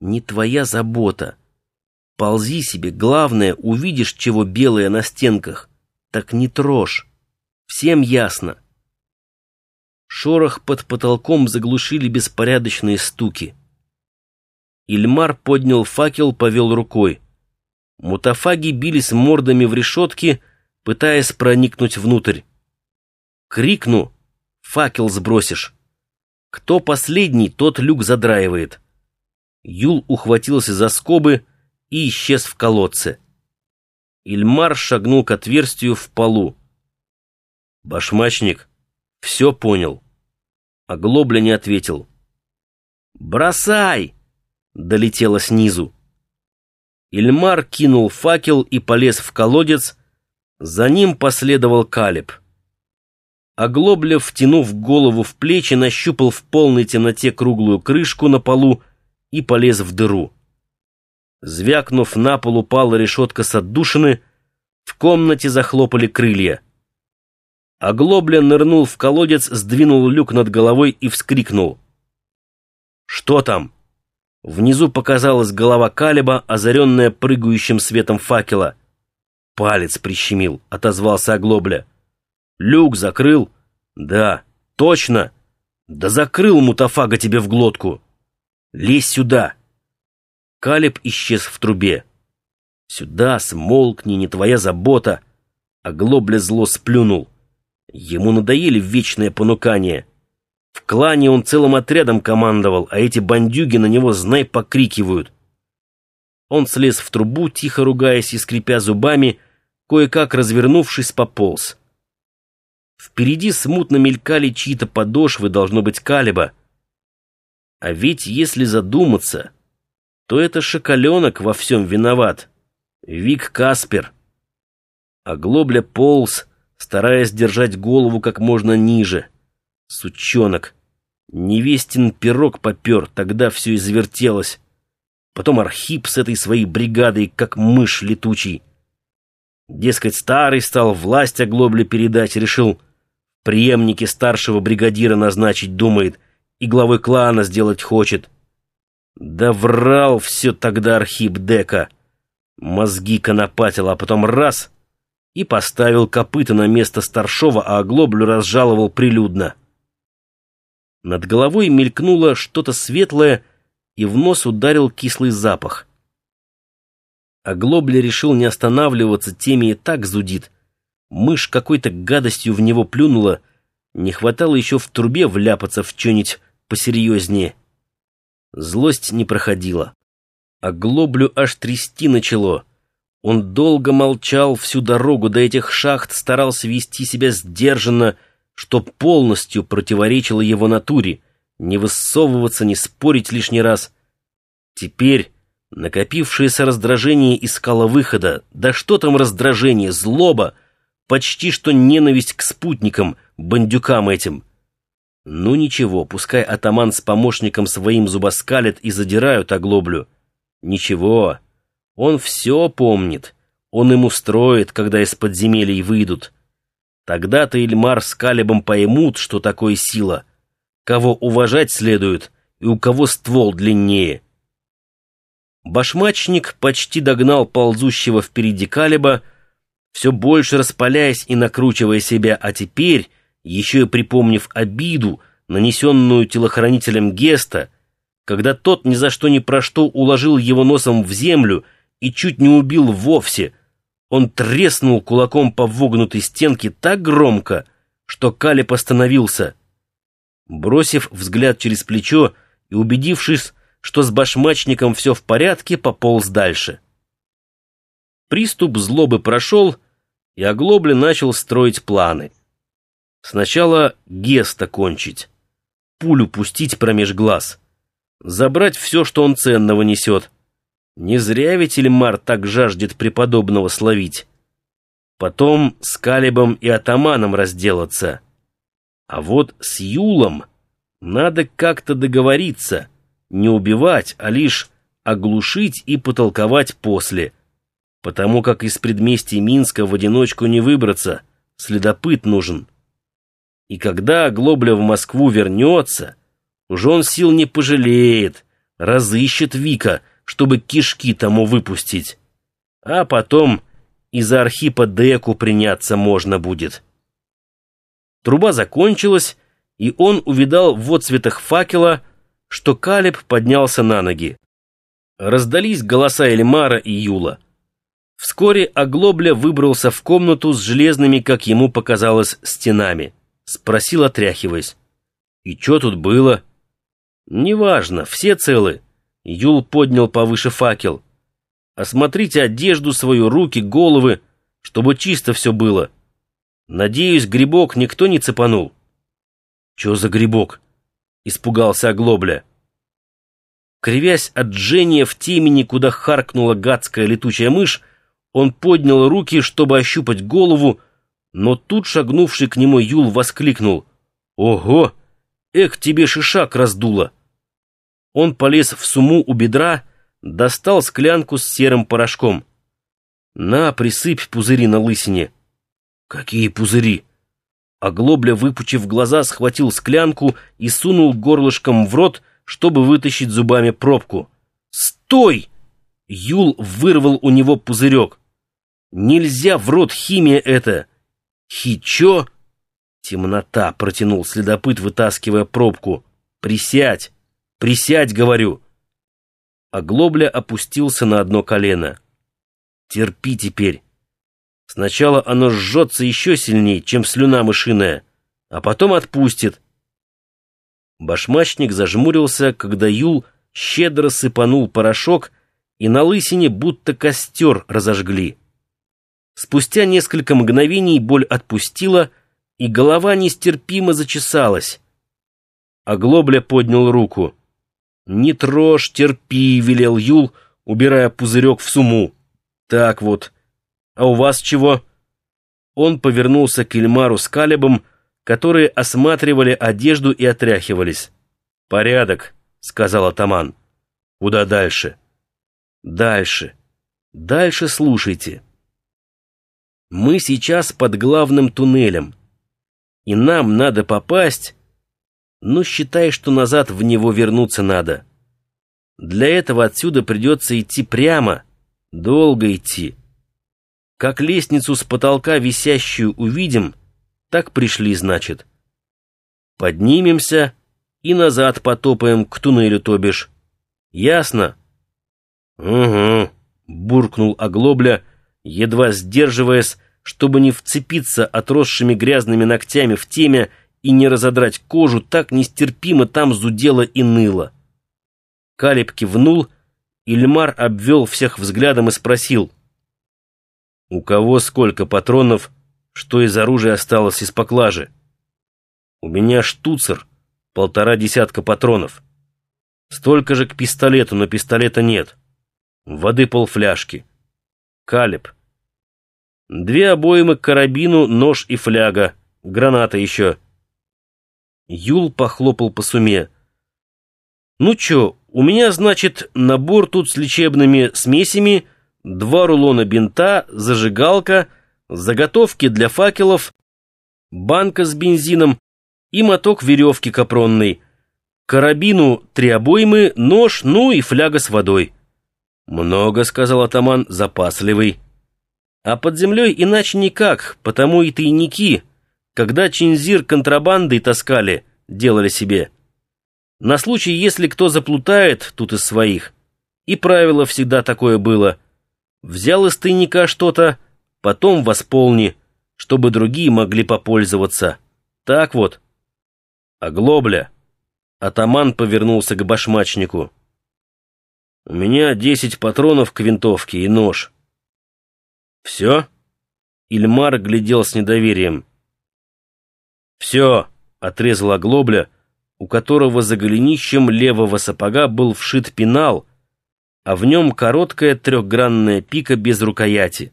Не твоя забота. Ползи себе, главное, увидишь, чего белое на стенках. Так не трожь. Всем ясно. Шорох под потолком заглушили беспорядочные стуки. Ильмар поднял факел, повел рукой. Мутафаги бились мордами в решетки, пытаясь проникнуть внутрь. Крикну, факел сбросишь. Кто последний, тот люк задраивает. Юл ухватился за скобы и исчез в колодце. Ильмар шагнул к отверстию в полу. Башмачник все понял. А Глобля не ответил. «Бросай!» — долетело снизу. Ильмар кинул факел и полез в колодец, за ним последовал Калиб. Оглоблев, втянув голову в плечи, нащупал в полной темноте круглую крышку на полу и полез в дыру. Звякнув, на пол упала решетка с отдушины, в комнате захлопали крылья. Оглобля нырнул в колодец, сдвинул люк над головой и вскрикнул. «Что там?» Внизу показалась голова Калиба, озаренная прыгающим светом факела. «Палец прищемил», — отозвался Оглобля. «Люк закрыл?» «Да, точно!» «Да закрыл мутафага тебе в глотку!» «Лезь сюда!» Калиб исчез в трубе. «Сюда, смолкни, не твоя забота!» Оглобля зло сплюнул. Ему надоели вечное понукание. В клане он целым отрядом командовал, а эти бандюги на него, знай, покрикивают. Он слез в трубу, тихо ругаясь и скрипя зубами, кое-как развернувшись, пополз. Впереди смутно мелькали чьи-то подошвы, должно быть, калиба. А ведь, если задуматься, то это шоколенок во всем виноват. Вик Каспер. А Глобля полз, стараясь держать голову как можно ниже. Сучонок. Невестин пирог попер, тогда все и завертелось. Потом Архип с этой своей бригадой, как мышь летучий. Дескать, старый стал власть оглобле передать, решил преемники старшего бригадира назначить думает и главой клана сделать хочет. Да врал все тогда Архип Дека. Мозги конопатил, а потом раз — и поставил копыта на место старшова, а оглоблю разжаловал прилюдно. Над головой мелькнуло что-то светлое, и в нос ударил кислый запах. Оглобля решил не останавливаться, теме и так зудит. Мышь какой-то гадостью в него плюнула, не хватало еще в трубе вляпаться в что-нибудь посерьезнее. Злость не проходила. Оглоблю аж трясти начало. Он долго молчал всю дорогу до этих шахт, старался вести себя сдержанно, что полностью противоречило его натуре, не высовываться, не спорить лишний раз. Теперь накопившееся раздражение искало выхода. Да что там раздражение, злоба, почти что ненависть к спутникам, бандюкам этим. Ну ничего, пускай атаман с помощником своим зубоскалят и задирают оглоблю. Ничего, он все помнит. Он им устроит, когда из подземелий выйдут. Тогда-то Ильмар с Калибом поймут, что такое сила, кого уважать следует и у кого ствол длиннее. Башмачник почти догнал ползущего впереди Калиба, все больше распаляясь и накручивая себя, а теперь, еще и припомнив обиду, нанесенную телохранителем Геста, когда тот ни за что ни про что уложил его носом в землю и чуть не убил вовсе — он треснул кулаком по вогнутой стенке так громко, что Калиб остановился. Бросив взгляд через плечо и убедившись, что с башмачником все в порядке, пополз дальше. Приступ злобы прошел, и Оглобли начал строить планы. Сначала Геста кончить, пулю пустить промеж глаз, забрать все, что он ценного несет — не зря ведь Ильмар так жаждет преподобного словить. Потом с Калибом и атаманом разделаться. А вот с Юлом надо как-то договориться, не убивать, а лишь оглушить и потолковать после, потому как из предместий Минска в одиночку не выбраться, следопыт нужен. И когда Глобля в Москву вернется, уж он сил не пожалеет, разыщет Вика, чтобы кишки тому выпустить. А потом и за Архипа Деку приняться можно будет. Труба закончилась, и он увидал в отцветах факела, что Калиб поднялся на ноги. Раздались голоса Эльмара и Юла. Вскоре Оглобля выбрался в комнату с железными, как ему показалось, стенами. Спросил, отряхиваясь. «И что тут было?» «Неважно, все целы». Юл поднял повыше факел. «Осмотрите одежду свою, руки, головы, чтобы чисто все было. Надеюсь, грибок никто не цепанул». «Че за грибок?» — испугался Оглобля. Кривясь от жжения в темени, куда харкнула гадская летучая мышь, он поднял руки, чтобы ощупать голову, но тут шагнувший к нему Юл воскликнул. «Ого! Эх, тебе шишак раздуло!» Он полез в суму у бедра, достал склянку с серым порошком. «На, присыпь пузыри на лысине». «Какие пузыри?» Оглобля, выпучив глаза, схватил склянку и сунул горлышком в рот, чтобы вытащить зубами пробку. «Стой!» Юл вырвал у него пузырек. Нельзя в рот химия это. Хичо? Темнота, протянул следопыт, вытаскивая пробку. Присядь, присядь, говорю. Оглобля опустился на одно колено. Терпи теперь. Сначала оно жжется еще сильнее, чем слюна мышиная, а потом отпустит. Башмачник зажмурился, когда Юл щедро сыпанул порошок, и на лысине будто костер разожгли. Спустя несколько мгновений боль отпустила, и голова нестерпимо зачесалась. Оглобля поднял руку. «Не трожь, терпи», — велел Юл, убирая пузырек в суму. «Так вот. А у вас чего?» Он повернулся к Эльмару с Калебом, которые осматривали одежду и отряхивались. «Порядок», — сказал атаман. «Куда дальше?» «Дальше. Дальше слушайте». Мы сейчас под главным туннелем, и нам надо попасть, ну, считай, что назад в него вернуться надо. Для этого отсюда придется идти прямо, долго идти. Как лестницу с потолка висящую увидим, так пришли, значит. Поднимемся и назад потопаем к туннелю, то бишь. Ясно? Угу, буркнул Оглобля, — едва сдерживаясь, чтобы не вцепиться отросшими грязными ногтями в темя и не разодрать кожу, так нестерпимо там зудело и ныло. Калиб кивнул, Ильмар обвел всех взглядом и спросил. «У кого сколько патронов, что из оружия осталось из поклажи?» «У меня штуцер, полтора десятка патронов. Столько же к пистолету, но пистолета нет. Воды полфляжки. Калиб, Две обоймы к карабину, нож и фляга. Граната еще. Юл похлопал по суме. «Ну чё, у меня, значит, набор тут с лечебными смесями, два рулона бинта, зажигалка, заготовки для факелов, банка с бензином и моток веревки капронной, карабину три обоймы, нож, ну и фляга с водой». «Много», — сказал атаман, запасливый. А под землей иначе никак, потому и тайники, когда чинзир контрабандой таскали, делали себе. На случай, если кто заплутает тут из своих. И правило всегда такое было. Взял из тайника что-то, потом восполни, чтобы другие могли попользоваться. Так вот. А глобля. Атаман повернулся к башмачнику. «У меня десять патронов к винтовке и нож. «Все?» Ильмар глядел с недоверием. «Все!» — отрезала глобля, у которого за голенищем левого сапога был вшит пенал, а в нем короткая трехгранная пика без рукояти.